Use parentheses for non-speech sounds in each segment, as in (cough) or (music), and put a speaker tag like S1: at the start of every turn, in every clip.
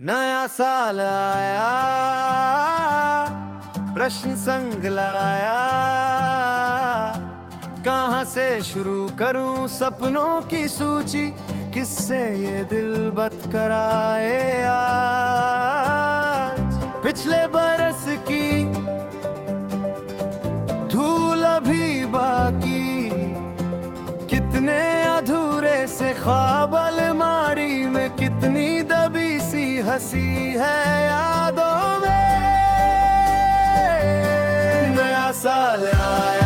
S1: नया साल आया, प्रश्न संग लाया कहाँ से शुरू करूँ सपनों की सूची? किससे ये दिल बत कराए आज? पिछले बरस की धूल अभी बाकी। कितने अधूरे से ख्वाब अलमारी में कितनी सी हँसी है यादों में। नया साल आया।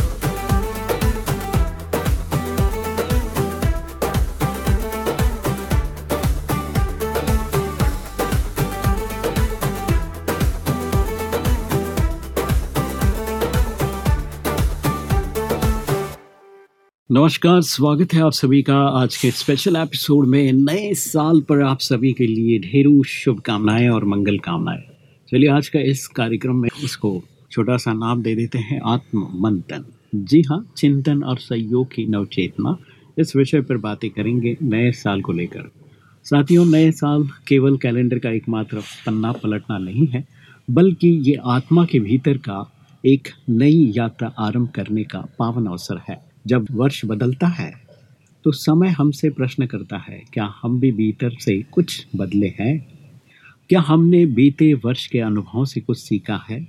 S2: नमस्कार, स्वागत है आप सभी का आज के स्पेशल एपिसोड में। नए साल पर आप सभी के लिए ढेरों शुभकामनाएँ और मंगल कामनाएँ। चलिए आज का इस कार्यक्रम में इसको छोटा सा नाम दे देते हैं आत्म मंथन जी हाँ चिंतन और सहयोग की नवचेतना। इस विषय पर बातें करेंगे नए साल को लेकर। साथियों, नए साल केवल कैलेंडर का एकमात्र पन्ना पलटना नहीं है, बल्कि ये आत्मा के भीतर का एक नई यात्रा आरंभ करने का पावन अवसर है। जब वर्ष बदलता है तो समय हमसे प्रश्न करता है, क्या हम भी भीतर से कुछ बदले हैं? क्या हमने बीते वर्ष के अनुभवों से कुछ सीखा है?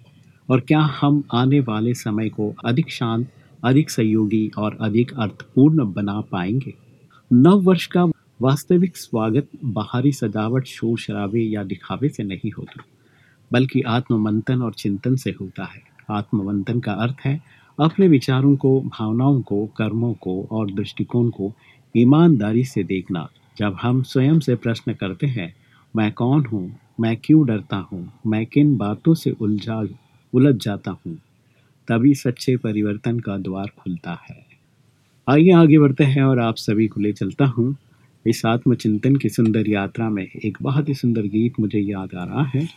S2: और क्या हम आने वाले समय को अधिक शांत, अधिक सहयोगी और अधिक अर्थपूर्ण बना पाएँगे? नव वर्ष का वास्तविक स्वागत बाहरी सजावट, शोर शराबे या दिखावे से नहीं होता, बल्कि आत्ममंथन और चिंतन से होता है। आत्ममंथन का अर्थ है अपने विचारों को, भावनाओं को, कर्मों को और दृष्टिकोण को ईमानदारी से देखना। जब हम स्वयं से प्रश्न करते हैं, मैं कौन हूँ, मैं क्यों डरता हूँ, मैं किन बातों से उलझा, उलझ जाता हूँ, तभी सच्चे परिवर्तन का द्वार खुलता है। आइए आगे बढ़ते हैं और आप सभी को ले चलता हूँ। इस आत्मचिंतन की सुंदर यात्रा में एक बहुत ही सुंदर गीत मुझे याद आ रहा है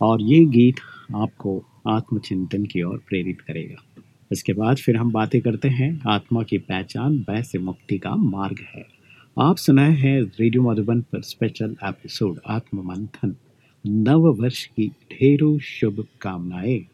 S2: और ये गीत आपको आत्मचिंतन की ओर प्रेरित करेगा। इसके बाद फिर हम बातें करते हैं। आत्मा की पहचान वैसे मुक्ति का मार्ग है। आप सुनाए हैं रेडियो मधुबन पर स्पेशल एपिसोड आत्म मंथन नव वर्ष की ढेरों शुभकामनाएँ।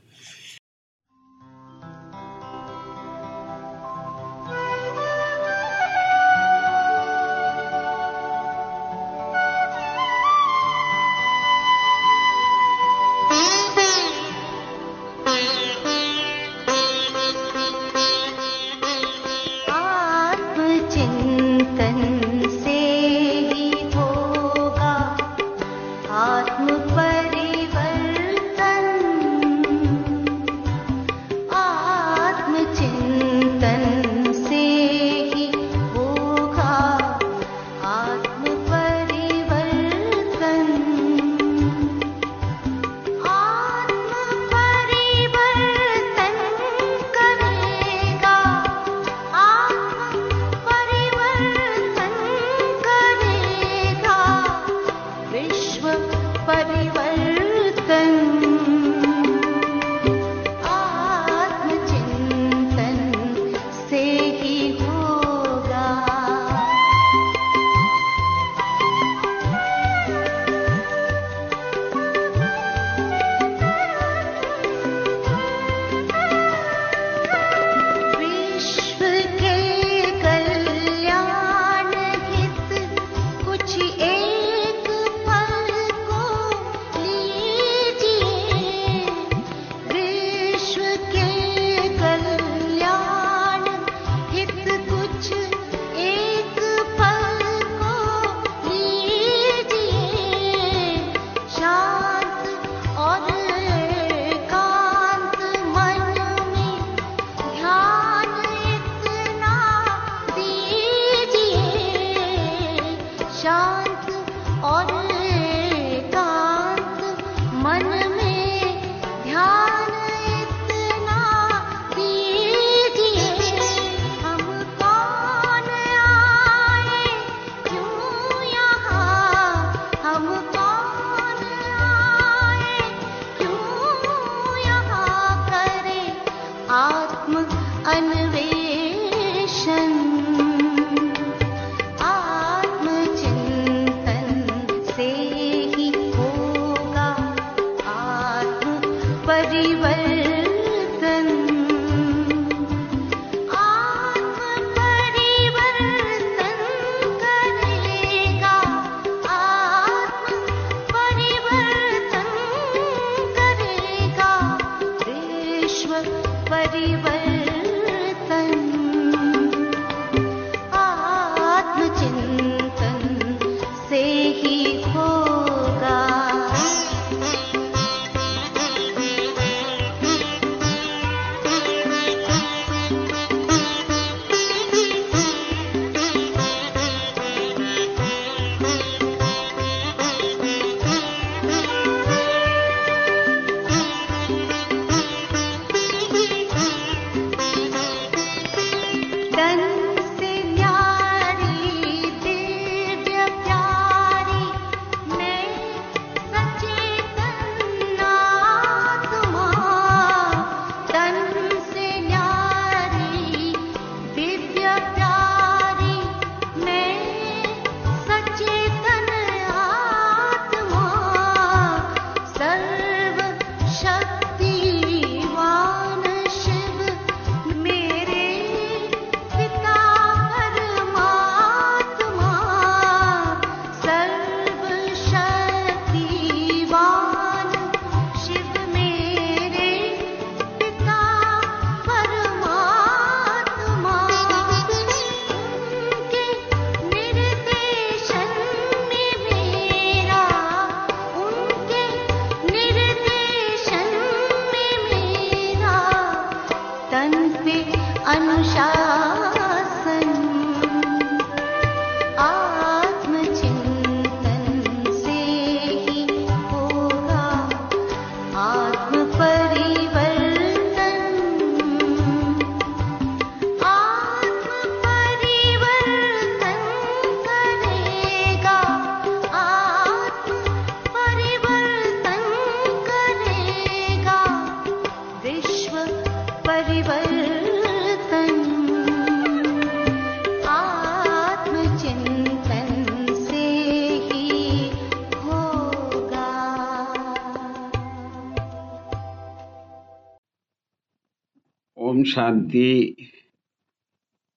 S3: शांति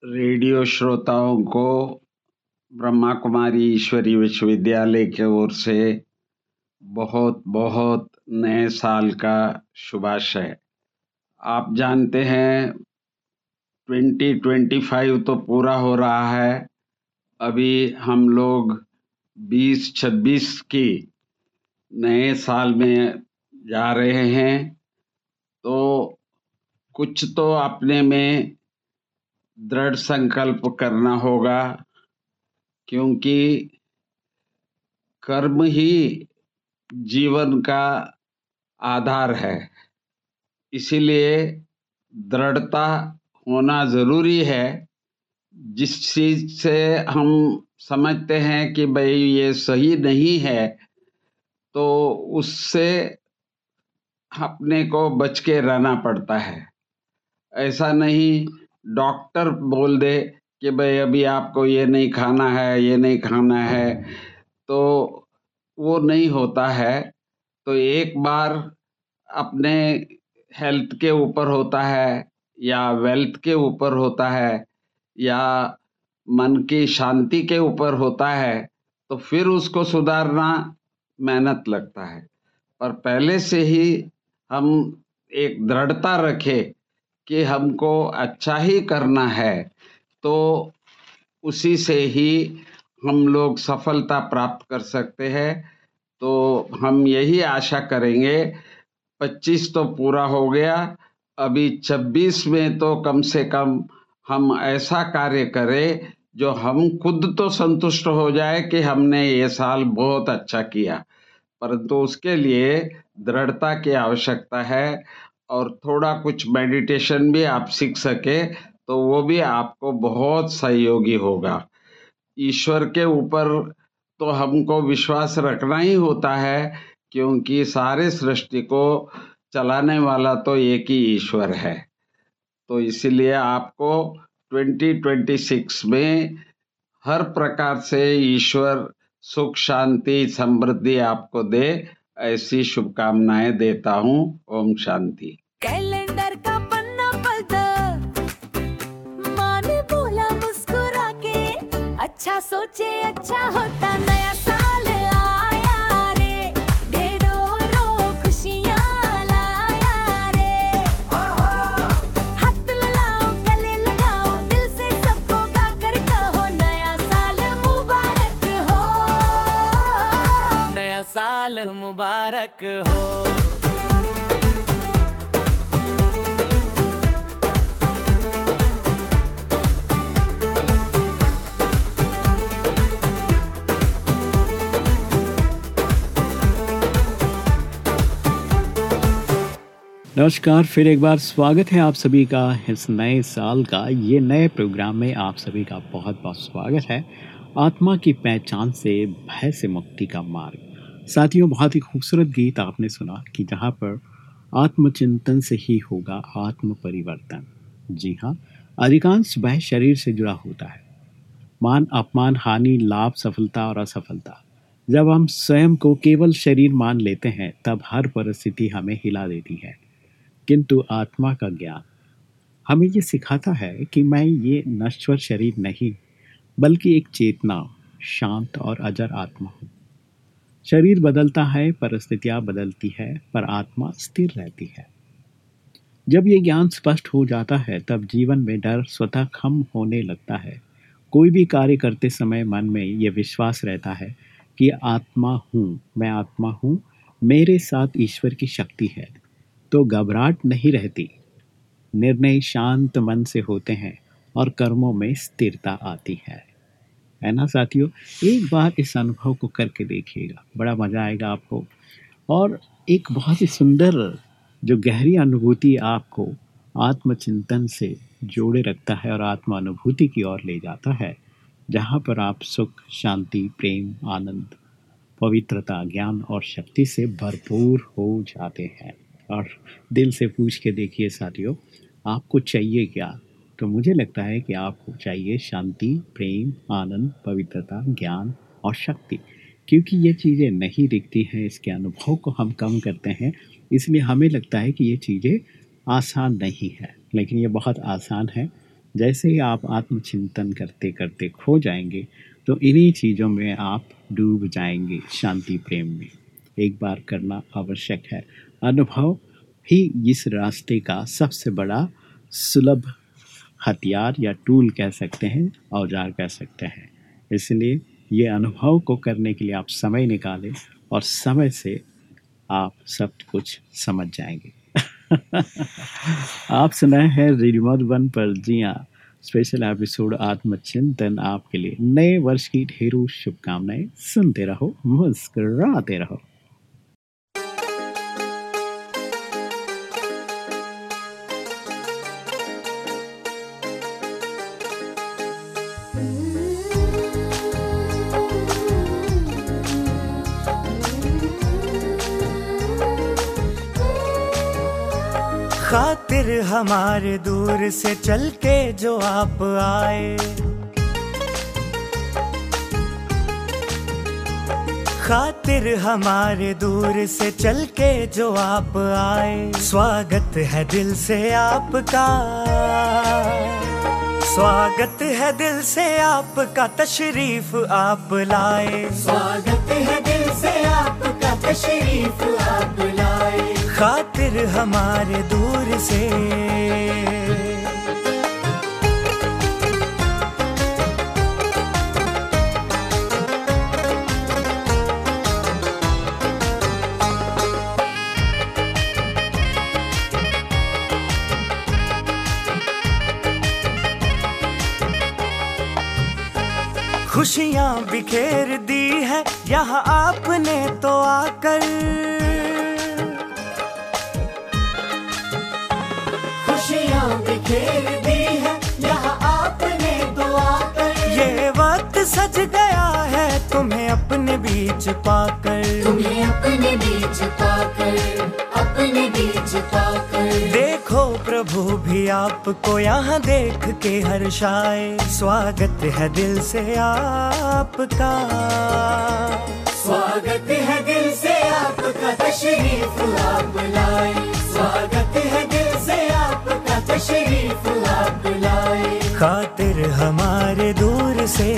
S3: रेडियो श्रोताओं को ब्रह्मा कुमारी ईश्वरी विश्वविद्यालय की ओर से बहुत बहुत नए साल का शुभाशय। आप जानते हैं 2025 तो पूरा हो रहा है। अभी हम लोग 2026 की नए साल में जा रहे हैं। तो कुछ तो अपने में दृढ़ संकल्प करना होगा, क्योंकि कर्म ही जीवन का आधार है। इसीलिए दृढ़ता होना ज़रूरी है। जिस चीज़ से हम समझते हैं कि भाई ये सही नहीं है तो उससे अपने को बच के रहना पड़ता है। ऐसा नहीं। डॉक्टर बोल दे कि भाई अभी आपको ये नहीं खाना है, ये नहीं खाना है। तो वो नहीं होता है। तो एक बार अपने हेल्थ के ऊपर होता है या वेल्थ के ऊपर होता है या मन की शांति के ऊपर होता है तो फिर उसको सुधारना मेहनत लगता है। पर पहले से ही हम एक दृढ़ता रखें कि हमको अच्छा ही करना है तो उसी से ही हम लोग सफलता प्राप्त कर सकते हैं। तो हम यही आशा करेंगे 25 तो पूरा हो गया, अभी 26 में तो कम से कम हम ऐसा कार्य करें जो हम खुद तो संतुष्ट हो जाए कि हमने ये साल बहुत अच्छा किया। परंतु उसके लिए दृढ़ता की आवश्यकता है और थोड़ा कुछ मेडिटेशन भी आप सीख सके तो वो भी आपको बहुत सहयोगी होगा। ईश्वर के ऊपर तो हमको विश्वास रखना ही होता है, क्योंकि सारे सृष्टि को चलाने वाला तो एक ही ईश्वर है। तो इसीलिए आपको 2026 में हर प्रकार से ईश्वर सुख, शांति, समृद्धि आपको दे, ऐसी शुभकामनाएँ देता हूँ। ओम शांति।
S4: कैलेंडर का पन्ना पलटा। माँ ने बोला मुस्कुरा के अच्छा सोचे अच्छा होता, नया साल नया साल मुबारक हो। नया साल मुबारक हो।
S2: नमस्कार, फिर एक बार स्वागत है आप सभी का इस नए साल का, ये नए प्रोग्राम में आप सभी का बहुत बहुत स्वागत है। आत्मा की पहचान से भय से मुक्ति का मार्ग। साथियों, बहुत ही खूबसूरत गीत आपने सुना कि जहाँ पर आत्मचिंतन से ही होगा आत्म परिवर्तन जी हाँ अधिकांश भय शरीर से जुड़ा होता है। मान अपमान, हानि, लाभ, सफलता और असफलता। जब हम स्वयं को केवल शरीर मान लेते हैं, तब हर परिस्थिति हमें हिला देती है। किंतु आत्मा का ज्ञान। हमें ये सिखाता है कि मैं ये नश्वर शरीर नहीं, बल्कि एक चेतना, शांत और अजर आत्मा हूँ। शरीर बदलता है, परिस्थितियाँ बदलती है, पर आत्मा स्थिर रहती है। जब ये ज्ञान स्पष्ट हो जाता है, तब जीवन में डर स्वतः खम होने लगता है। कोई भी कार्य करते समय मन में ये विश्वास रहता है कि आत्मा हूँ, मैं आत्मा हूँ, मेरे साथ ईश्वर की शक्ति है। तो घबराहट नहीं रहती। निर्णय शांत मन से होते हैं और कर्मों में स्थिरता आती है। है ना साथियों? एक बार इस अनुभव को करके देखिएगा। बड़ा मज़ा आएगा आपको। और एक बहुत ही सुंदर जो गहरी अनुभूति आपको आत्मचिंतन से जोड़े रखता है और आत्म अनुभूति की ओर ले जाता है, जहाँ पर आप सुख, शांति, प्रेम, आनंद, पवित्रता, ज्ञान और शक्ति से भरपूर हो जाते हैं। और दिल से पूछ के देखिए साथियों, आपको चाहिए क्या? तो मुझे लगता है कि आपको चाहिए शांति, प्रेम, आनंद, पवित्रता, ज्ञान और शक्ति। क्योंकि ये चीज़ें नहीं दिखती हैं, इसके अनुभव को हम कम करते हैं, इसलिए हमें लगता है कि ये चीज़ें आसान नहीं है। लेकिन ये बहुत आसान है। जैसे ही आप आत्मचिंतन करते करते खो जाएँगे तो इन्हीं चीज़ों में आप डूब जाएँगे शांति प्रेम में। एक बार करना आवश्यक है। अनुभव ही इस रास्ते का सबसे बड़ा सुलभ हथियार या टूल कह सकते हैं, औज़ार कह सकते हैं। इसलिए ये अनुभव को करने के लिए आप समय निकालें और समय से आप सब कुछ समझ जाएँगे। (laughs) आप सुनाए हैं रेडियो वन पर। जी हाँ स्पेशल एपिसोड आत्मचिंतन आपके लिए। नए वर्ष की ढेरों शुभकामनाएँ। सुनते रहो, मुस्कुराते रहो।
S5: हमारे दूर से चल के जो आप आए। खातिर हमारे दूर से चल के जो आप आए। स्वागत है दिल से आपका। स्वागत है दिल से आपका तशरीफ़ आप लाए। स्वागत है दिल से आपका तशरीफ़ आप लाए। खातिर हमारे दूर से। खुशियाँ बिखेर दी है यहाँ आपने तो आकर खुशियाँ दी है यहाँ आपने तो आकर ये वक्त सज गया है तुम्हें अपने बीच पाकर।
S4: तुम्हें अपने बीच पाकर अपने बीच पाकर।
S5: देखो प्रभु भी आपको यहाँ देख के हर्षाए स्वागत है दिल से आपका। स्वागत है दिल से आपका तशरीफ़ आप लाए। स्वागत है दिल आपका आप लाए खातिर हमारे दूर से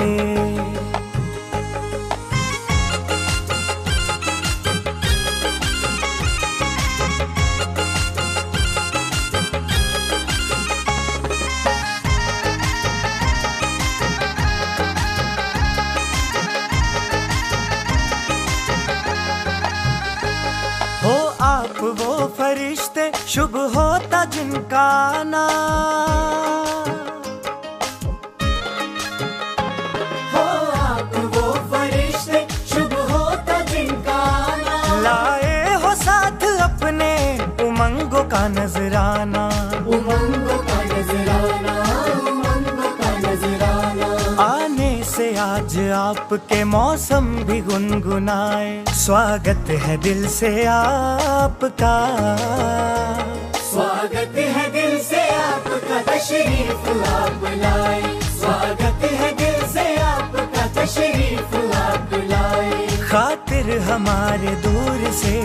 S5: आना हो आप वो फरिश्ते शुभ होता जिनका लाए हो साथ अपने उमंगों का नजराना।
S6: उमंगों का नजराना उमंगों का नजराना।
S5: आने से आज आपके मौसम भी गुनगुनाए। स्वागत है दिल से आपका।
S6: स्वागत है दिल से आपका तशरीफ़ आप लाए। स्वागत है दिल से आपका तशरीफ़ आप लाए।
S5: खातिर हमारे दूर से।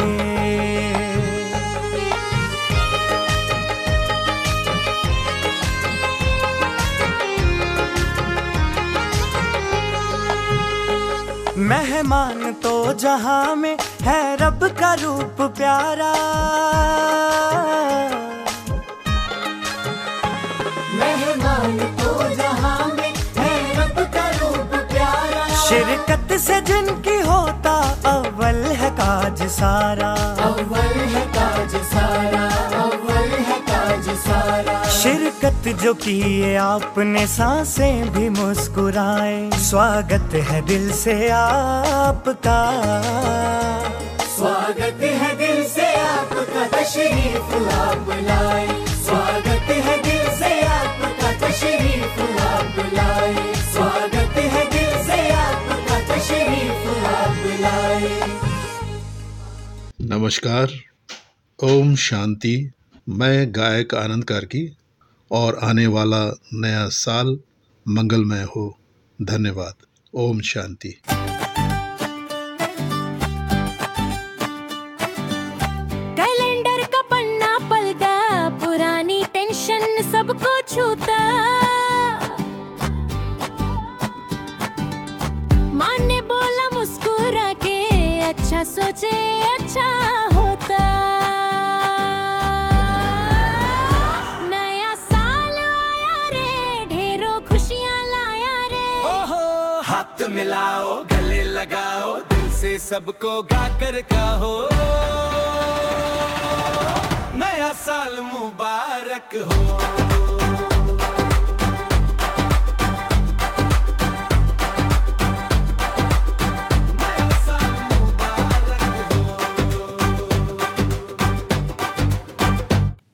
S5: मेहमान तो जहाँ में है रब का रूप प्यारा। शिरकत से जिनकी होता अव्वल है काज सारा।
S6: अव्वल है ताज सारा अव्वल है ताज सारा।
S5: शिरकत जो किए आपने साँसें भी मुस्कुराए। स्वागत है दिल से आपका।
S6: स्वागत है दिल से आपका तशरीफ़ लाए
S7: नमस्कार। ओम शांति। मैं गायक आनंद कार्की और आने वाला नया साल मंगलमय हो। धन्यवाद। ओम शांति।
S4: कैलेंडर का पन्ना पलटा, पुरानी टेंशन सबको छूता। माँ ने बोला मुस्कुरा के अच्छा सोचे। अच्छा होता। नया साल आया रे, ढेरों खुशियाँ लाया रे।
S1: ओहो, हाथ मिलाओ, गले लगाओ, दिल से सबको गाकर कहो। नया साल मुबारक हो।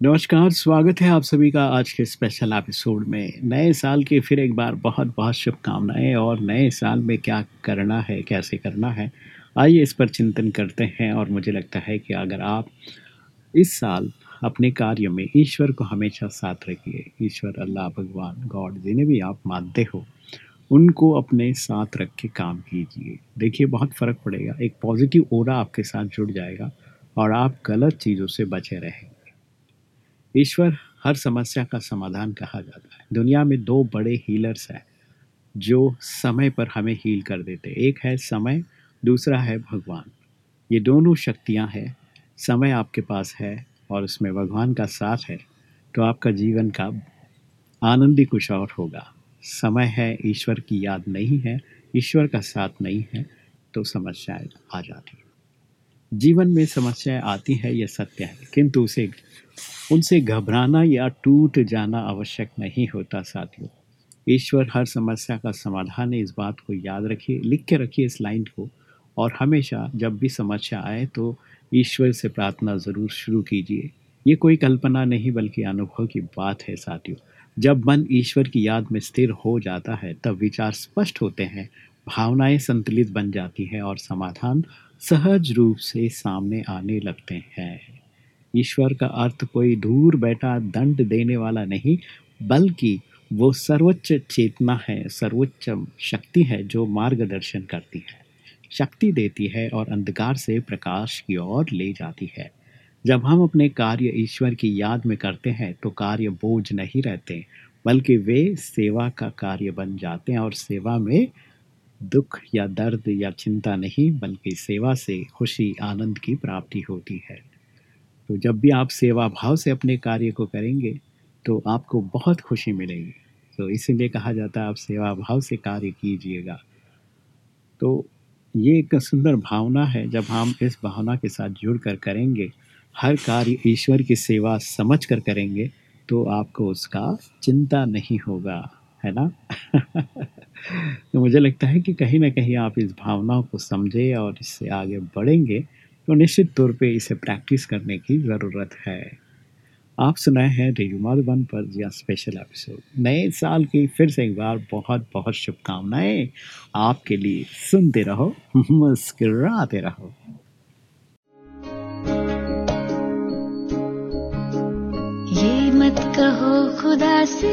S2: नमस्कार, स्वागत है आप सभी का आज के स्पेशल एपिसोड में। नए साल की फिर एक बार बहुत बहुत शुभकामनाएँ और नए साल में क्या करना है, कैसे करना है, आइए इस पर चिंतन करते हैं और मुझे लगता है कि अगर आप इस साल अपने कार्य में ईश्वर को हमेशा साथ रखिए, ईश्वर, अल्लाह, भगवान, गॉड, जिन्हें भी आप मानते हो, उनको अपने साथ रख के काम कीजिए। देखिए, बहुत फ़र्क पड़ेगा। एक पॉजिटिव ओरा आपके साथ जुड़ जाएगा और आप गलत चीज़ों से बचे रहेंगे। ईश्वर हर समस्या का समाधान कहा जाता है। दुनिया में दो बड़े हीलर्स हैं, जो समय पर हमें हील कर देते एक है समय, दूसरा है भगवान। ये दोनों शक्तियाँ हैं। समय आपके पास है और उसमें भगवान का साथ है तो आपका जीवन का आनंद ही कुछ और होगा। समय है, ईश्वर की याद नहीं है, ईश्वर का साथ नहीं है तो समस्याएँ आ जाती हैं। जीवन में समस्याएँ आती है यह सत्य है, किंतु उसे, उनसे घबराना या टूट जाना आवश्यक नहीं होता साथियों। ईश्वर हर समस्या का समाधान है, इस बात को याद रखिए, लिख के रखिए इस लाइन को, और हमेशा जब भी समस्या आए तो ईश्वर से प्रार्थना ज़रूर शुरू कीजिए। ये कोई कल्पना नहीं, बल्कि अनुभव की बात है साथियों। जब मन ईश्वर की याद में स्थिर हो जाता है, तब विचार स्पष्ट होते हैं, भावनाएँ संतुलित बन जाती हैं, और समाधान सहज रूप से सामने आने लगते हैं। ईश्वर का अर्थ कोई दूर बैठा दंड देने वाला नहीं, बल्कि वो सर्वोच्च चेतना है, सर्वोच्च शक्ति है जो मार्गदर्शन करती है। शक्ति देती है और अंधकार से प्रकाश की ओर ले जाती है। जब हम अपने कार्य ईश्वर की याद में करते हैं तो कार्य बोझ नहीं रहते, बल्कि वे सेवा का कार्य बन जाते हैं और सेवा में दुख या दर्द या चिंता नहीं, बल्कि सेवा से खुशी, आनंद की प्राप्ति होती है। तो जब भी आप सेवा भाव से अपने कार्य को करेंगे तो आपको बहुत खुशी मिलेगी। तो इसीलिए कहा जाता है, आप सेवा भाव से कार्य कीजिएगा। तो ये एक सुंदर भावना है, जब हम इस भावना के साथ जुड़ कर करेंगे, हर कार्य ईश्वर की सेवा समझ कर करेंगे तो आपको उसका चिंता नहीं होगा। है ना? (laughs) तो मुझे लगता है कि कहीं ना कहीं आप इस भावना को समझे और इससे आगे बढ़ेंगे तो निश्चित तौर पे इसे प्रैक्टिस करने की ज़रूरत है। आप सुनाए हैं रेडियो माधुबन पर या स्पेशल एपिसोड नए साल की फिर से एक बार बहुत बहुत शुभकामनाएँ आपके लिए। सुनते रहो, मुस्कुराते रहो।
S8: ये मत कहो खुदा से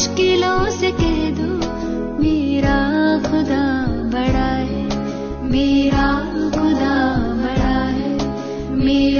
S8: मुश्किलों से कह दो मेरा खुदा बड़ा है मेरा खुदा बड़ा है मेरा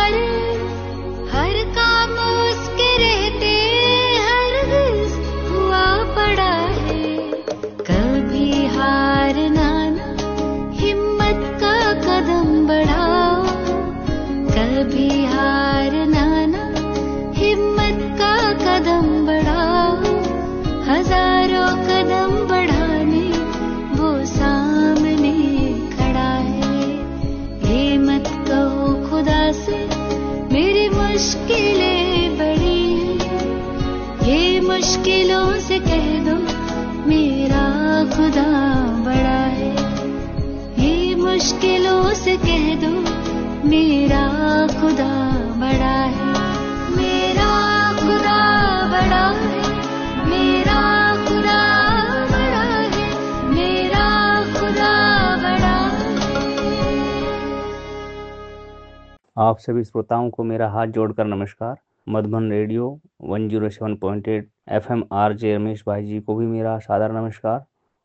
S9: आप सभी श्रोताओं को मेरा हाथ जोड़कर नमस्कार। Madhuban radio 107.8 FM R J Ramesh भाई जी को भी मेरा सादर नमस्कार।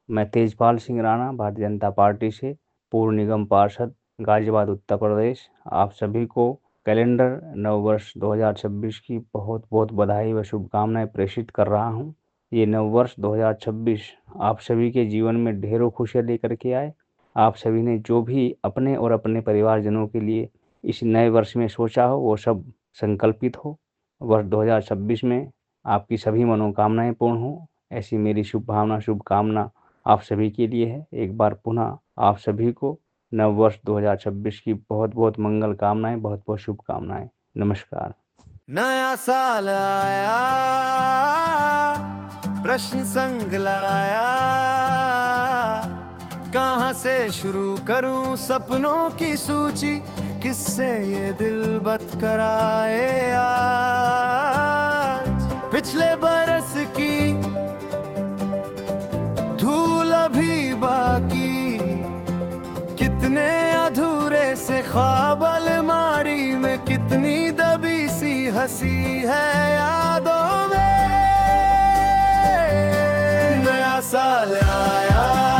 S9: मैं तेजपाल सिंह राणा, भारतीय जनता पार्टी से पूर्व निगम पार्षद, गाजियाबाद, उत्तर प्रदेश। आप सभी को कैलेंडर नव वर्ष 2026 की बहुत बहुत बधाई व शुभकामनाएँ प्रेषित कर रहा हूँ। ये नव वर्ष 2026 आप सभी के जीवन में ढेरों खुशियाँ लेकर के आए। आप सभी ने जो भी अपने और अपने परिवारजनों के लिए इस नए वर्ष में सोचा हो, वो सब संकल्पित हो। वर्ष 2026 में आपकी सभी मनोकामनाएँ पूर्ण हो। ऐसी मेरी शुभ भावना शुभकामना आप सभी के लिए है। एक बार पुनः आप सभी को नव वर्ष 2026 की बहुत बहुत मंगल कामनाएँ बहुत बहुत शुभकामनाएँ। नमस्कार।
S1: नया साल आया, प्रश्न संग लाया, कहाँ से शुरू करूँ सपनों की सूची? किससे ये दिल बत कराए आज? पिछले बरस की धूल अभी बाकी। कितने अधूरे से ख्वाब अलमारी में कितनी दबी सी हँसी है यादों में। नया साल आया।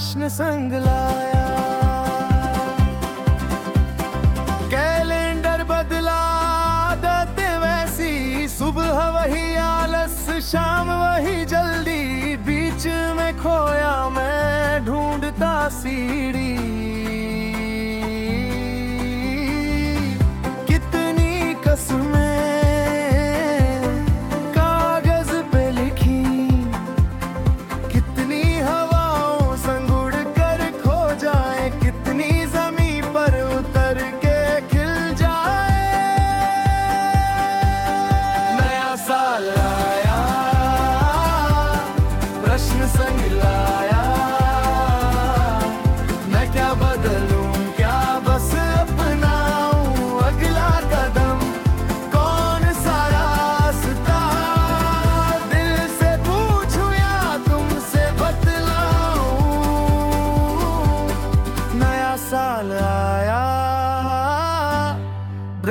S1: प्रश्न संग लाया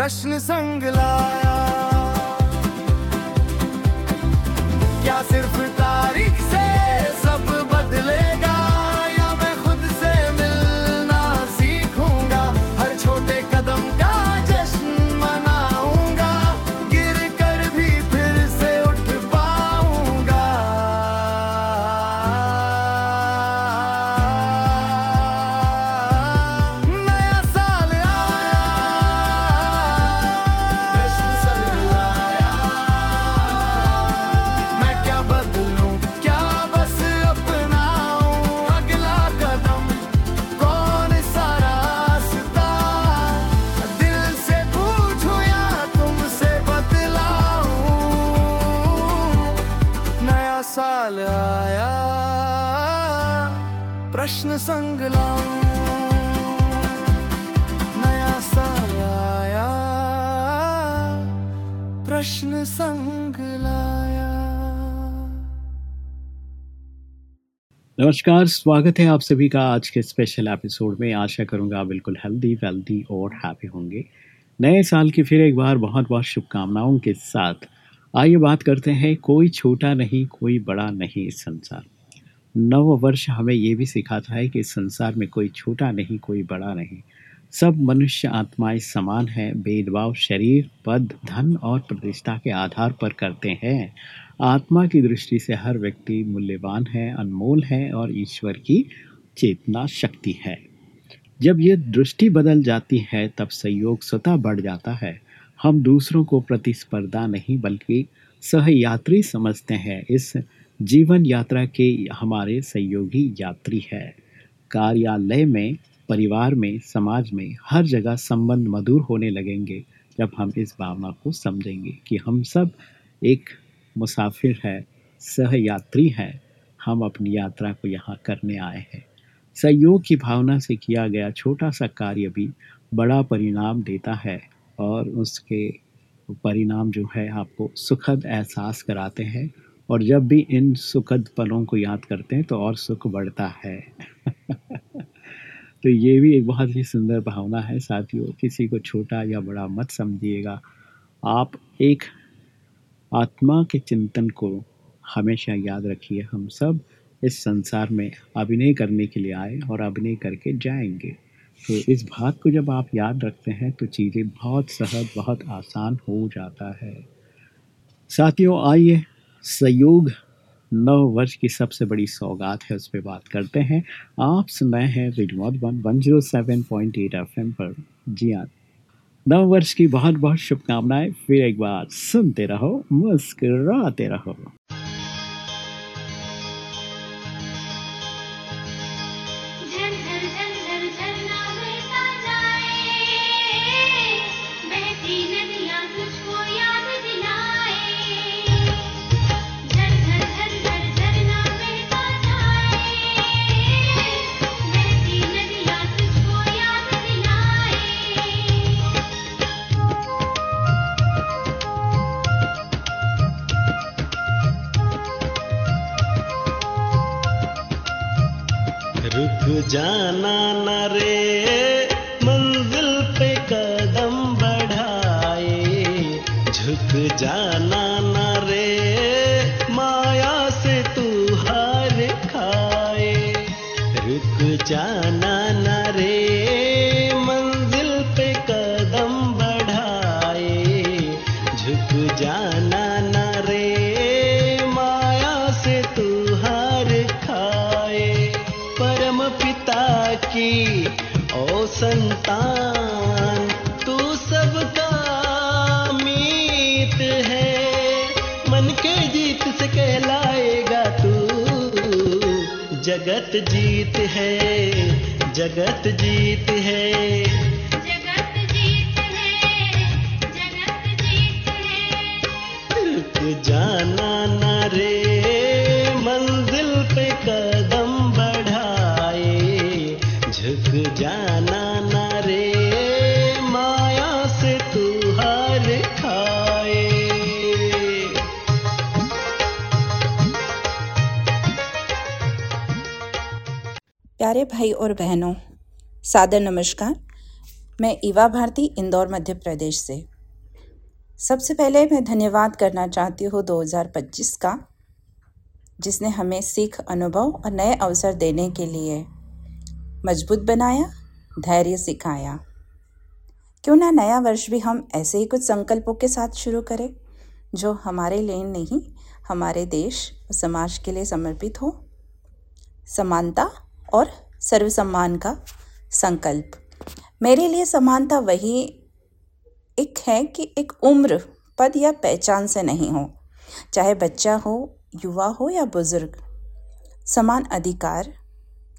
S1: प्रश्न संग लाया संग लाऊं। नया प्रश्न संग लाया।
S2: नमस्कार, स्वागत है आप सभी का आज के स्पेशल एपिसोड में। आशा करूँगा बिल्कुल हेल्दी वेल्दी और हैप्पी होंगे। नए साल की फिर एक बार बहुत बहुत शुभकामनाओं के साथ। आइए बात करते हैं, कोई छोटा नहीं, कोई बड़ा नहीं इस संसार नव वर्ष हमें ये भी सिखाता है कि संसार में कोई छोटा नहीं, कोई बड़ा नहीं। सब मनुष्य आत्माएँ समान हैं, भेदभाव शरीर, पद, धन और प्रतिष्ठा के आधार पर करते हैं। आत्मा की दृष्टि से हर व्यक्ति मूल्यवान है, अनमोल है और ईश्वर की चेतना शक्ति है। जब ये दृष्टि बदल जाती है, तब सहयोग स्वतः बढ़ जाता है। हम दूसरों को प्रतिस्पर्धा नहीं, बल्कि सहयात्री समझते हैं। इस जीवन यात्रा के हमारे सहयोगी यात्री है। कार्यालय में, परिवार में, समाज में हर जगह संबंध मधुर होने लगेंगे जब हम इस भावना को समझेंगे कि हम सब एक मुसाफिर है, सहयात्री हैं। हम अपनी यात्रा को यहाँ करने आए हैं। सहयोग की भावना से किया गया छोटा सा कार्य भी बड़ा परिणाम देता है और उसके परिणाम जो है आपको सुखद एहसास कराते हैं। और जब भी इन सुखद पलों को याद करते हैं तो और सुख बढ़ता है। (laughs) तो ये भी एक बहुत ही सुंदर भावना है, साथियों। किसी को छोटा या बड़ा मत समझिएगा। आप एक आत्मा के चिंतन को हमेशा याद रखिए। हम सब इस संसार में अभिनय करने के लिए आए और अभिनय करके जाएँगे।
S10: तो इस बात को जब आप याद रखते हैं तो चीज़ें बहुत सहज, बहुत आसान हो जाता है। साथियों, आइए सहयोग नव वर्ष की सबसे बड़ी सौगात है, उस पर बात करते हैं। आप सुन रहे हैं radio one one zero seven point eight F M पर। जी हाँ नव वर्ष की बहुत बहुत शुभकामनाएँ, फिर एक बार सुनते रहो, मुस्कराते रहो।
S11: सादर नमस्कार। मैं ईवा भारती, इंदौर, मध्य प्रदेश से। सबसे पहले मैं धन्यवाद करना चाहती हूँ 2025 का, जिसने हमें सीख, अनुभव और नए अवसर देने के लिए मज़बूत बनाया, धैर्य सिखाया। क्यों ना नया वर्ष भी हम ऐसे ही कुछ संकल्पों के साथ शुरू करें, जो हमारे लिए नहीं, हमारे देश और समाज के लिए समर्पित हो। समानता और सर्वसम्मान का संकल्प। मेरे लिए समानता वही एक है कि एक उम्र, पद या पहचान से नहीं हो। चाहे बच्चा हो, युवा हो या बुज़ुर्ग, समान अधिकार,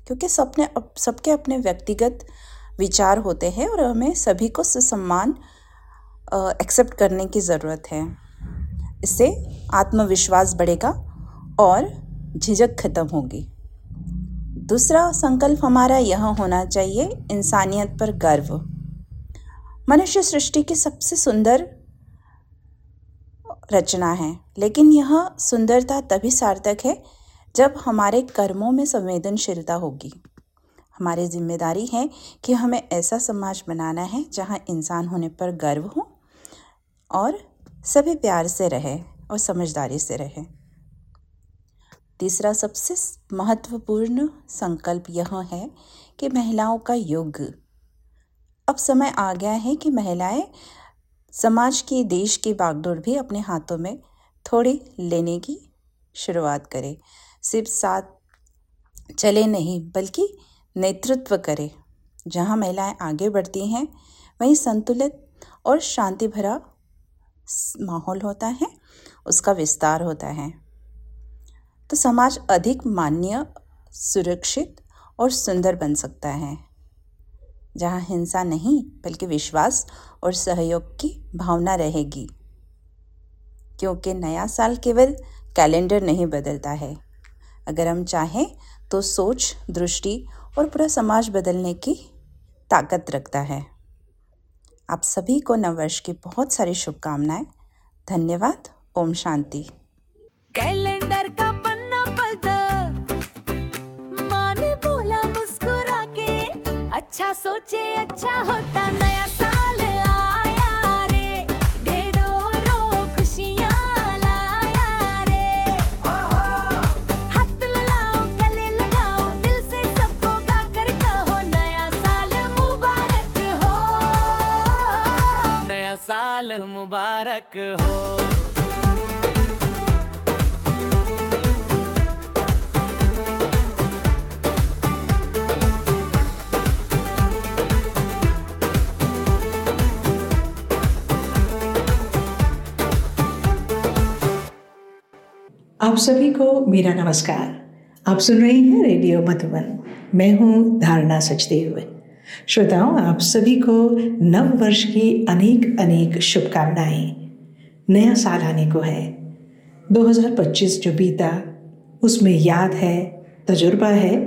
S11: क्योंकि सबने सबके अपने व्यक्तिगत विचार होते हैं और हमें सभी को ससम्मान एक्सेप्ट करने की ज़रूरत है। इससे आत्मविश्वास बढ़ेगा और झिझक खत्म होगी। दूसरा संकल्प हमारा यह होना चाहिए, इंसानियत पर गर्व। मनुष्य सृष्टि की सबसे सुंदर रचना है, लेकिन यह सुंदरता तभी सार्थक है जब हमारे कर्मों में संवेदनशीलता होगी। हमारी ज़िम्मेदारी है कि हमें ऐसा समाज बनाना है जहाँ इंसान होने पर गर्व हो और सभी प्यार से रहे और समझदारी से रहे। तीसरा सबसे महत्वपूर्ण संकल्प यह है कि महिलाओं का युग। अब समय आ गया है कि महिलाएँ समाज की, देश की बागडोर भी अपने हाथों में थोड़ी लेने की शुरुआत करें। सिर्फ़ साथ चले नहीं, बल्कि नेतृत्व करें। जहाँ महिलाएँ आगे बढ़ती हैं, वहीं संतुलित और शांति भरा माहौल होता है, उसका विस्तार होता है। तो समाज अधिक मान्य, सुरक्षित और सुंदर बन सकता है। जहाँ हिंसा नहीं, बल्कि विश्वास और सहयोग की भावना रहेगी। क्योंकि नया साल केवल कैलेंडर नहीं बदलता है। अगर हम चाहें तो सोच, दृष्टि और पूरा समाज बदलने की ताकत रखता है। आप सभी को नववर्ष की बहुत सारी शुभकामनाएँ। धन्यवाद। ओम शांति।
S4: सोचे अच्छा होता, नया साल आया रे। लाया रे। हाथ लगाओ गले लगाओ, दिल से सबको कहो, नया साल
S5: मुबारक हो। नया साल मुबारक हो।
S12: आप सभी को मेरा नमस्कार। आप सुन रहे हैं रेडियो मधुबन। मैं हूँ धारणा सचदेव। श्रोताओं, आप सभी को नव वर्ष की अनेक अनेक शुभकामनाएँ। नया साल आने को है। 2025 जो बीता, उसमें याद है, तजुर्बा है।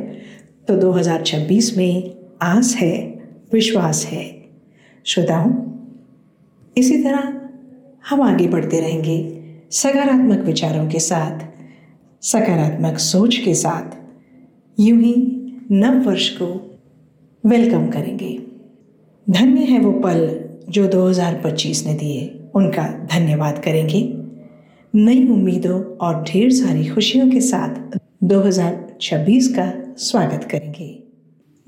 S12: तो 2026 में आस है, विश्वास है। श्रोताओं, इसी तरह हम आगे बढ़ते रहेंगे। सकारात्मक विचारों के साथ, सकारात्मक सोच के साथ यूँ ही नव वर्ष को वेलकम करेंगे। धन्य है वो पल जो 2025 ने दिए। उनका धन्यवाद करेंगे। नई उम्मीदों और ढेर सारी खुशियों के साथ 2026 का स्वागत करेंगे।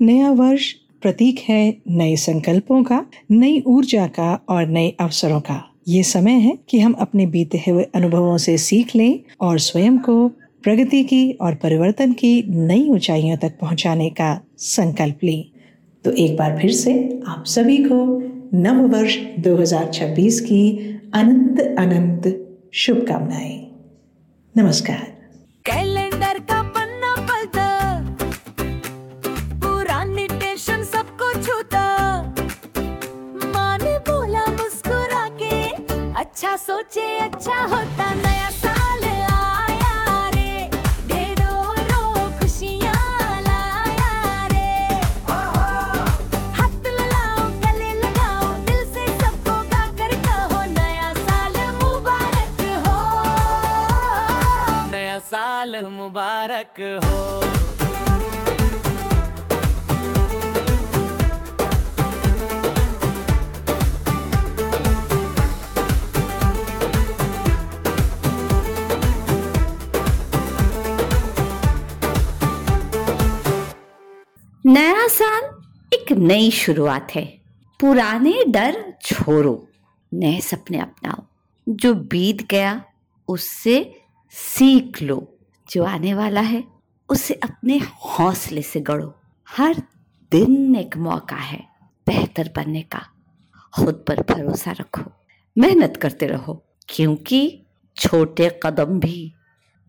S12: नया वर्ष प्रतीक है नए संकल्पों का, नई ऊर्जा का और नए अवसरों का। ये समय है कि हम अपने बीते हुए अनुभवों से सीख लें और स्वयं को प्रगति की और परिवर्तन की नई ऊंचाइयों तक पहुँचाने का संकल्प लें। तो एक बार फिर से आप सभी को नव वर्ष 2026 की अनंत अनंत शुभकामनाएँ। नमस्कार।
S4: कैलेंडर का अच्छा सोचे अच्छा होता, नया साल आया रे। ढेरों रो खुशियाँ लाया रे। हाथ लगाओ गले लगाओ, दिल से सबको गाकर कहो, नया साल मुबारक हो।
S5: नया साल मुबारक हो।
S13: नया साल एक नई शुरुआत है। पुराने डर छोड़ो, नए सपने अपनाओ। जो बीत गया, उससे सीख लो। जो आने वाला है, उसे अपने हौसले से गढ़ो। हर दिन एक मौका है बेहतर बनने का। खुद पर भरोसा रखो। मेहनत करते रहो, क्योंकि छोटे कदम भी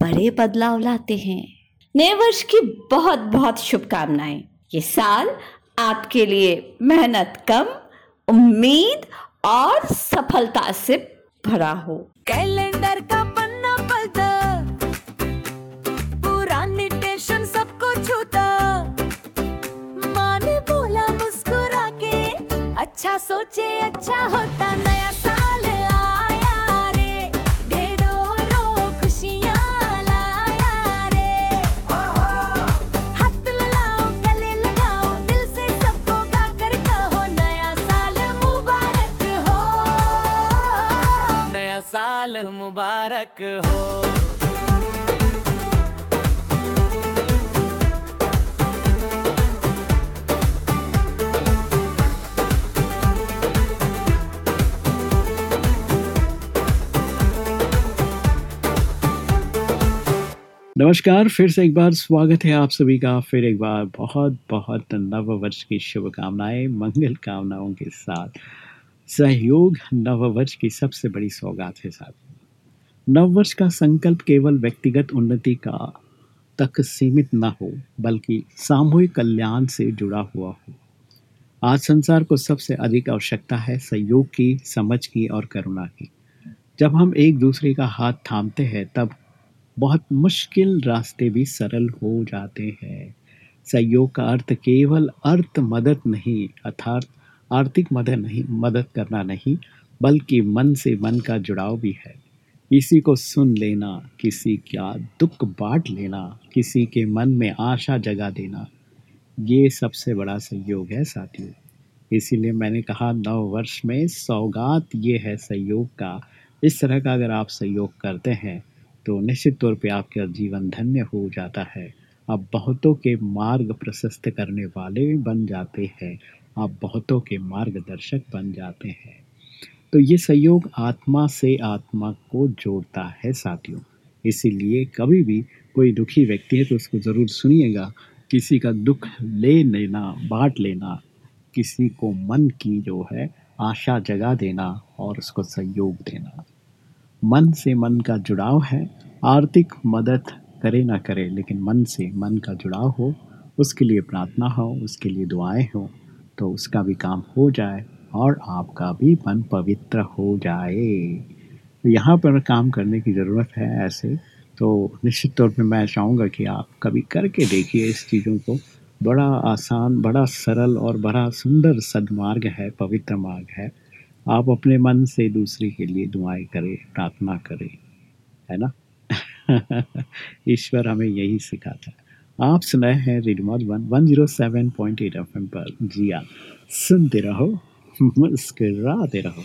S13: बड़े बदलाव लाते हैं। नए वर्ष की बहुत बहुत शुभकामनाएँ। ये साल आपके लिए मेहनत कम, उम्मीद और सफलता से भरा हो।
S4: कैलेंडर का पन्ना पलटा, पुरानी टेंशन सबको छूता माँ ने बोला मुस्कुरा के अच्छा सोचे अच्छा होता नया
S2: नमस्कार, फिर से एक बार स्वागत है आप सभी का, फिर एक बार बहुत बहुत नव वर्ष की शुभकामनाएँ, मंगल कामनाओं के साथ। सहयोग नव वर्ष की सबसे बड़ी सौगात है साथ। नव वर्ष का संकल्प केवल व्यक्तिगत उन्नति का तक सीमित न हो, बल्कि सामूहिक कल्याण से जुड़ा हुआ हो। आज संसार को सबसे अधिक आवश्यकता है सहयोग की, समझ की और करुणा की। जब हम एक दूसरे का हाथ थामते हैं, तब बहुत मुश्किल रास्ते भी सरल हो जाते हैं। सहयोग का अर्थ केवल अर्थ मदद नहीं, अर्थात आर्थिक मदद नहीं, मदद करना नहीं, बल्कि मन से मन का जुड़ाव भी है। किसी को सुन लेना, किसी का दुख बांट लेना, किसी के मन में आशा जगा देना, ये सबसे बड़ा सहयोग है साथियों। इसीलिए मैंने कहा, नव वर्ष में सौगात ये है सहयोग का। इस तरह का अगर आप सहयोग करते हैं तो निश्चित तौर पे आपका जीवन धन्य हो जाता है। आप बहुतों के मार्ग प्रशस्त करने वाले बन जाते हैं। आप बहुतों के मार्गदर्शक बन जाते हैं। तो ये सहयोग आत्मा से आत्मा को जोड़ता है साथियों। इसीलिए कभी भी कोई दुखी व्यक्ति है तो उसको ज़रूर सुनिएगा। किसी का दुख ले लेना, बांट लेना, किसी को मन की जो है आशा जगा देना और उसको सहयोग देना। मन से मन का जुड़ाव है, आर्थिक मदद करे ना करे, लेकिन मन से मन का जुड़ाव हो, उसके लिए प्रार्थना हो, उसके लिए दुआएँ हो तो उसका भी काम हो जाए और आपका भी मन पवित्र हो जाए। तो यहाँ पर काम करने की ज़रूरत है ऐसे तो निश्चित तौर पे मैं चाहूँगा कि आप कभी करके देखिए इस चीज़ों को। बड़ा आसान, बड़ा सरल और बड़ा सुंदर सदमार्ग है, पवित्र मार्ग है। आप अपने मन से दूसरे के लिए दुआएँ करें, प्रार्थना करें, है ना? (laughs) ईश्वर हमें यही सिखाता है। आप सुनाए हैं radio one one zero seven point eight F M पर। जी आप सुनते रहो, (laughs) मुस्कराते रहो।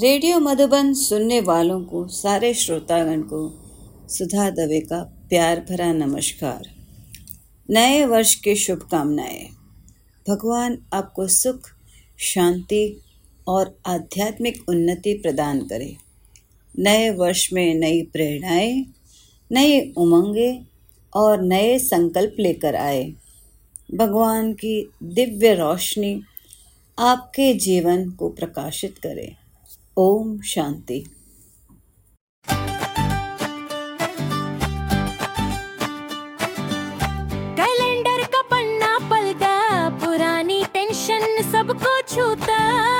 S14: रेडियो मधुबन सुनने वालों को, सारे श्रोतागण को, सुधा दवे का प्यार भरा नमस्कार। नए वर्ष की शुभकामनाएँ। भगवान आपको सुख, शांति और आध्यात्मिक उन्नति प्रदान करे। नए वर्ष में नई प्रेरणाएँ, नई उमंगें और नए संकल्प लेकर आए। भगवान की दिव्य रोशनी आपके जीवन को प्रकाशित करे। ओम शांति।
S4: कैलेंडर का पन्ना पलटा पुरानी टेंशन सबको छूता।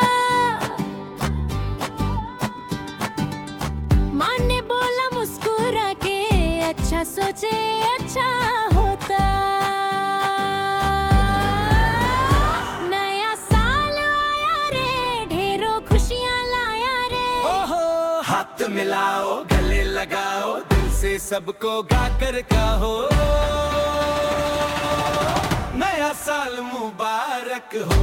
S6: लगाओ दिल से सबको गा कर कहो। नया साल मुबारक हो।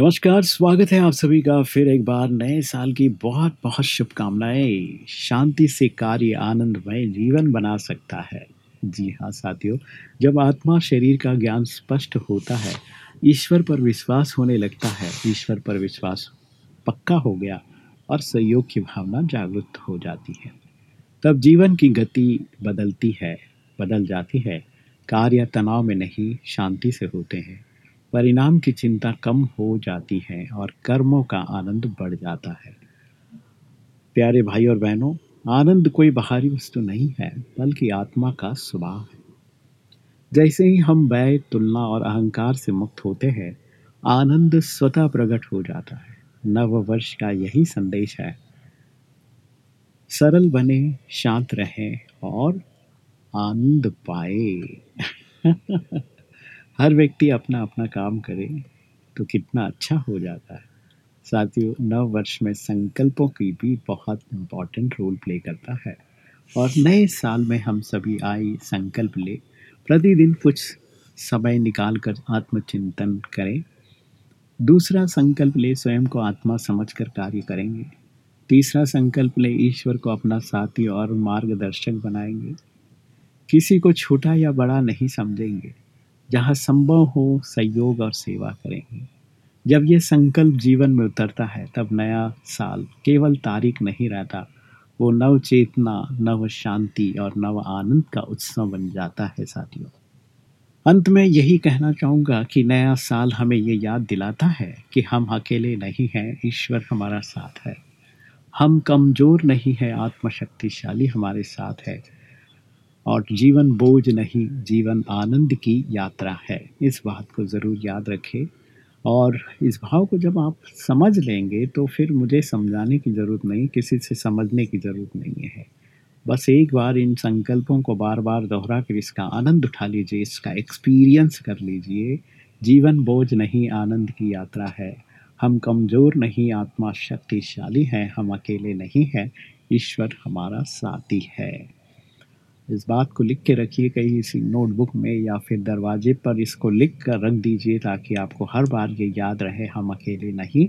S2: नमस्कार, स्वागत है आप सभी का फिर एक बार नए साल की बहुत बहुत शुभकामनाएँ। शांति से कार्य, आनंदमय जीवन बना सकता है। जी हाँ साथियों, जब आत्मा शरीर का ज्ञान स्पष्ट होता है, ईश्वर पर विश्वास होने लगता है। ईश्वर पर विश्वास पक्का हो गया और सहयोग की भावना जागृत हो जाती है। तब जीवन की गति बदलती है, बदल जाती है। कार्य तनाव में नहीं, शांति से होते हैं। परिणाम की चिंता कम हो जाती है और कर्मों का आनंद बढ़ जाता है। प्यारे भाई और बहनों, आनंद कोई बाहरी वस्तु नहीं है, बल्कि आत्मा का स्वभाव है। जैसे ही हम व्यय तुलना और अहंकार से मुक्त होते हैं, आनंद स्वतः प्रकट हो जाता है। नव वर्ष का यही संदेश है। सरल बने, शांत रहें और आनंद पाए। (laughs) हर व्यक्ति अपना अपना काम करे तो कितना अच्छा हो जाता है। साथियों, नव वर्ष में संकल्पों की भी बहुत इम्पोर्टेंट रोल प्ले करता है। और नए साल में हम सभी आए संकल्प ले, प्रतिदिन कुछ समय निकाल कर आत्मचिंतन करें। दूसरा संकल्प ले स्वयं को आत्मा समझकर कार्य करेंगे। तीसरा संकल्प ले ईश्वर को अपना साथी और मार्गदर्शक बनाएँगे। किसी को छोटा या बड़ा नहीं समझेंगे। जहाँ संभव हो सहयोग और सेवा करेंगे जब ये संकल्प जीवन में उतरता है, तब नया साल केवल तारीख नहीं रहता, वो नव चेतना, नव शांति और नव आनंद का उत्सव बन जाता है साथियों। अंत में यही कहना चाहूँगा कि नया साल हमें ये याद दिलाता है कि हम अकेले नहीं हैं, ईश्वर हमारा साथ है। हम कमज़ोर नहीं हैं, आत्मशक्तिशाली हमारे साथ है। और जीवन बोझ नहीं, जीवन आनंद की यात्रा है। इस बात को ज़रूर याद रखें। और इस भाव को जब आप समझ लेंगे तो फिर मुझे समझाने की ज़रूरत नहीं, किसी से समझने की ज़रूरत नहीं है। बस एक बार इन संकल्पों को बार बार दोहरा कर इसका आनंद उठा लीजिए, इसका एक्सपीरियंस कर लीजिए। जीवन बोझ नहीं, आनंद की यात्रा है। हम कमज़ोर नहीं, आत्मा शक्तिशाली हैं। हम अकेले नहीं हैं। ईश्वर हमारा साथी है। इस बात को लिख के रखिए, कहीं इसी नोटबुक में या फिर दरवाजे पर इसको लिख कर रख दीजिए ताकि आपको हर बार ये याद रहे, हम अकेले नहीं,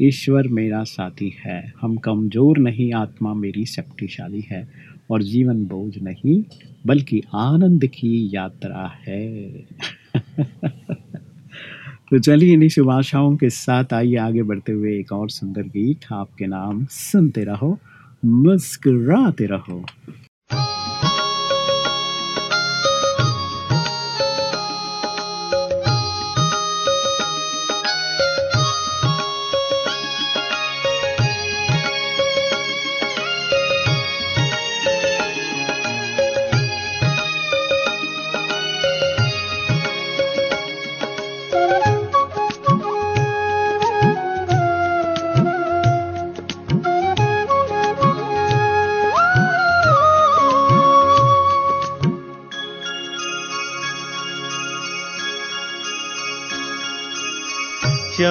S2: ईश्वर मेरा साथी है। हम कमज़ोर नहीं, आत्मा मेरी शक्तिशाली है और जीवन बोझ नहीं, बल्कि आनंद की यात्रा है। (laughs) तो चलिए इन्हीं शुभ आशाओं के साथ आइए, आगे बढ़ते हुए एक और सुंदर गीत आपके नाम सुनते रहो, मुस्कुराते रहो।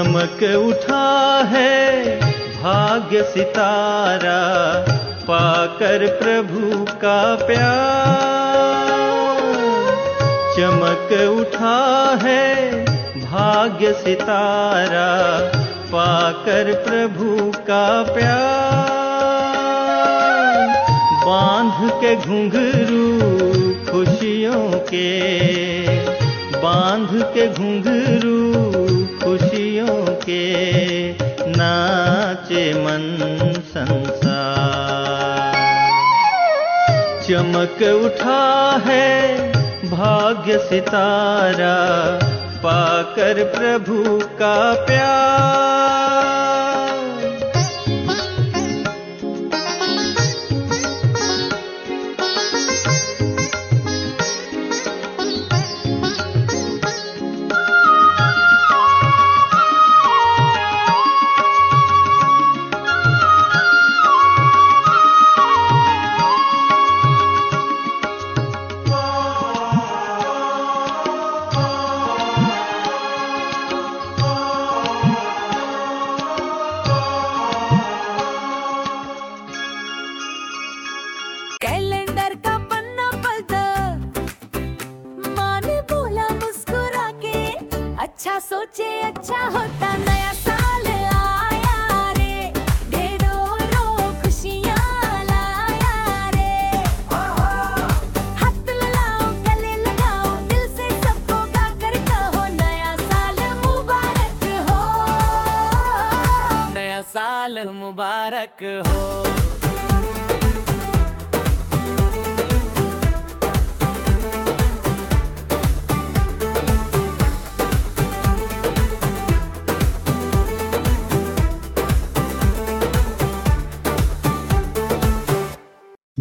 S15: चमक उठा है भाग्य सितारा, पाकर प्रभु का प्यार। चमक उठा है भाग्य सितारा, पाकर प्रभु का प्यार। बाँध के घुंघरू खुशियों के, बाँध के घुंघरू खुशियों के नाचे मन संसार। चमक उठा है भाग्य सितारा पाकर प्रभु का प्यार।
S4: अच्छा होता, नया साल आया रे। ढेरों खुशियाँ लाया रे। हाथ गले लगाओ, दिल से सबको गाकर कहो, नया साल मुबारक हो। नया साल मुबारक हो।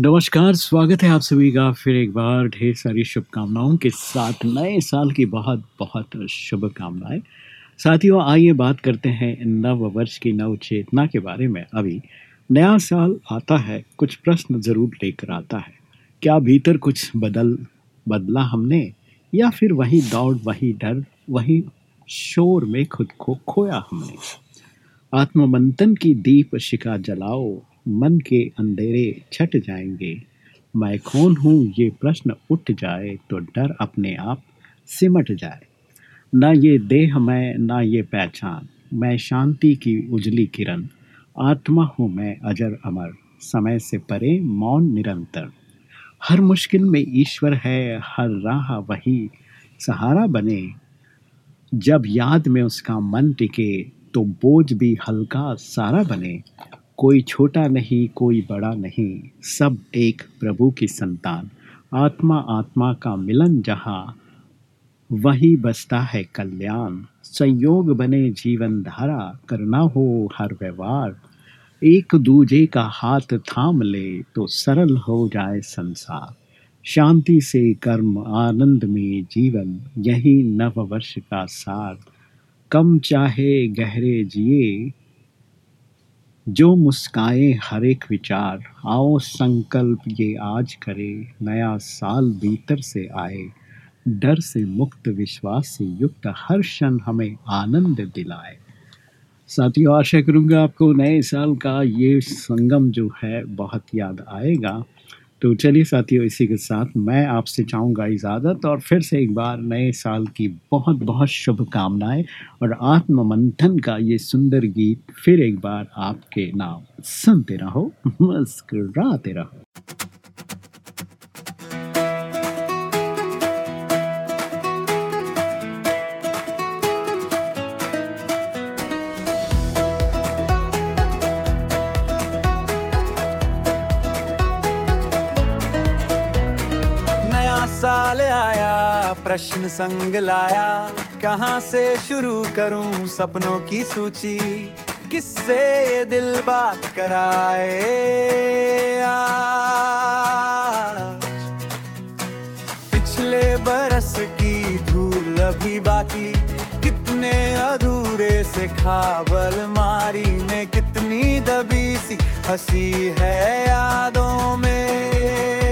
S2: नमस्कार, स्वागत है आप सभी का फिर एक बार ढेर सारी शुभकामनाओं के साथ। नए साल की बहुत बहुत शुभकामनाएँ। साथियों, आइए बात करते हैं नव वर्ष की नव चेतना के बारे में। अभी नया साल आता है, कुछ प्रश्न ज़रूर लेकर आता है। क्या भीतर कुछ बदल, बदला हमने? या फिर वही दौड़, वही डर, वही शोर में खुद को खोया हमने? आत्ममंथन की दीप शिखा जलाओ मन के अंधेरे छट जाएँगे। मैं कौन हूँ, ये प्रश्न उठ जाए तो डर अपने आप सिमट जाए। ना ये देह मैं, ना ये पहचान। मैं शांति की उजली किरण। आत्मा हूँ मैं, अजर अमर। समय से परे मौन निरंतर। हर मुश्किल में ईश्वर है, हर राह वही सहारा बने। जब याद में उसका मन टिके तो बोझ भी हल्का सारा बने। कोई छोटा नहीं, कोई बड़ा नहीं। सब एक प्रभु की संतान। आत्मा आत्मा का मिलन जहाँ, वही बसता है कल्याण। संयोग बने जीवन धारा, करना हो हर व्यवहार। एक दूजे का हाथ थाम ले तो सरल हो जाए संसार। शांति से कर्म, आनंद में जीवन, यही नव वर्ष का सार। कम चाहे गहरे जिए जो मुस्काए हर एक विचार, आओ संकल्प ये आज करे, नया साल भीतर से आए। डर से मुक्त, विश्वास से युक्त, हर क्षण हमें आनंद दिलाए। साथियों, आशा करूँगा आपको नए साल का ये संगम जो है बहुत याद आएगा। तो चलिए साथियों, इसी के साथ मैं आपसे चाहूँगा इजाज़त और फिर से एक बार नए साल की बहुत बहुत शुभकामनाएँ और आत्ममंथन का ये सुंदर गीत फिर एक बार आपके नाम सुनते रहो, मुस्कराते रहो।
S1: प्रश्न संग लाया, कहाँ से शुरू करूँ सपनों की सूची? किससे ये दिल बात कराए? पिछले बरस की धूल अभी बाकी, कितने अधूरे से खाबल मारी में कितनी दबी सी हँसी है यादों में।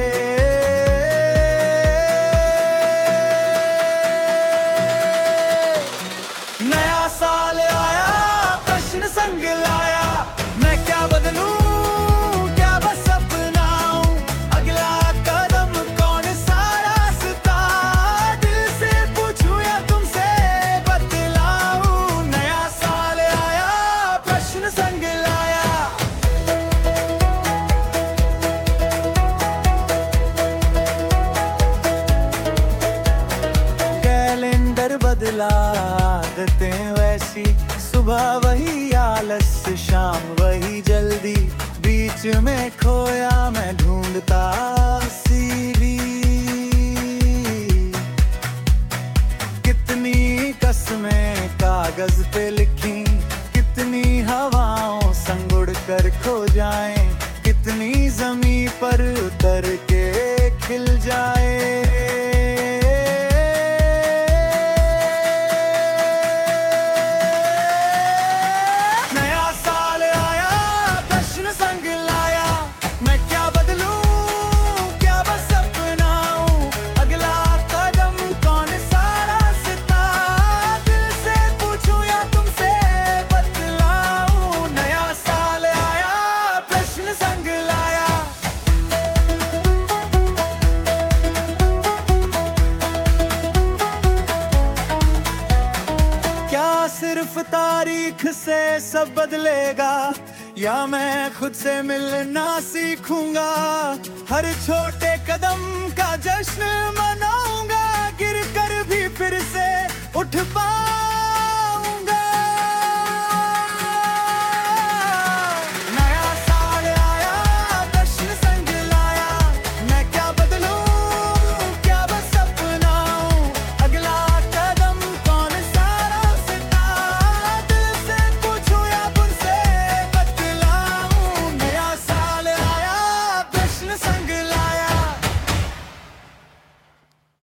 S1: में खोया।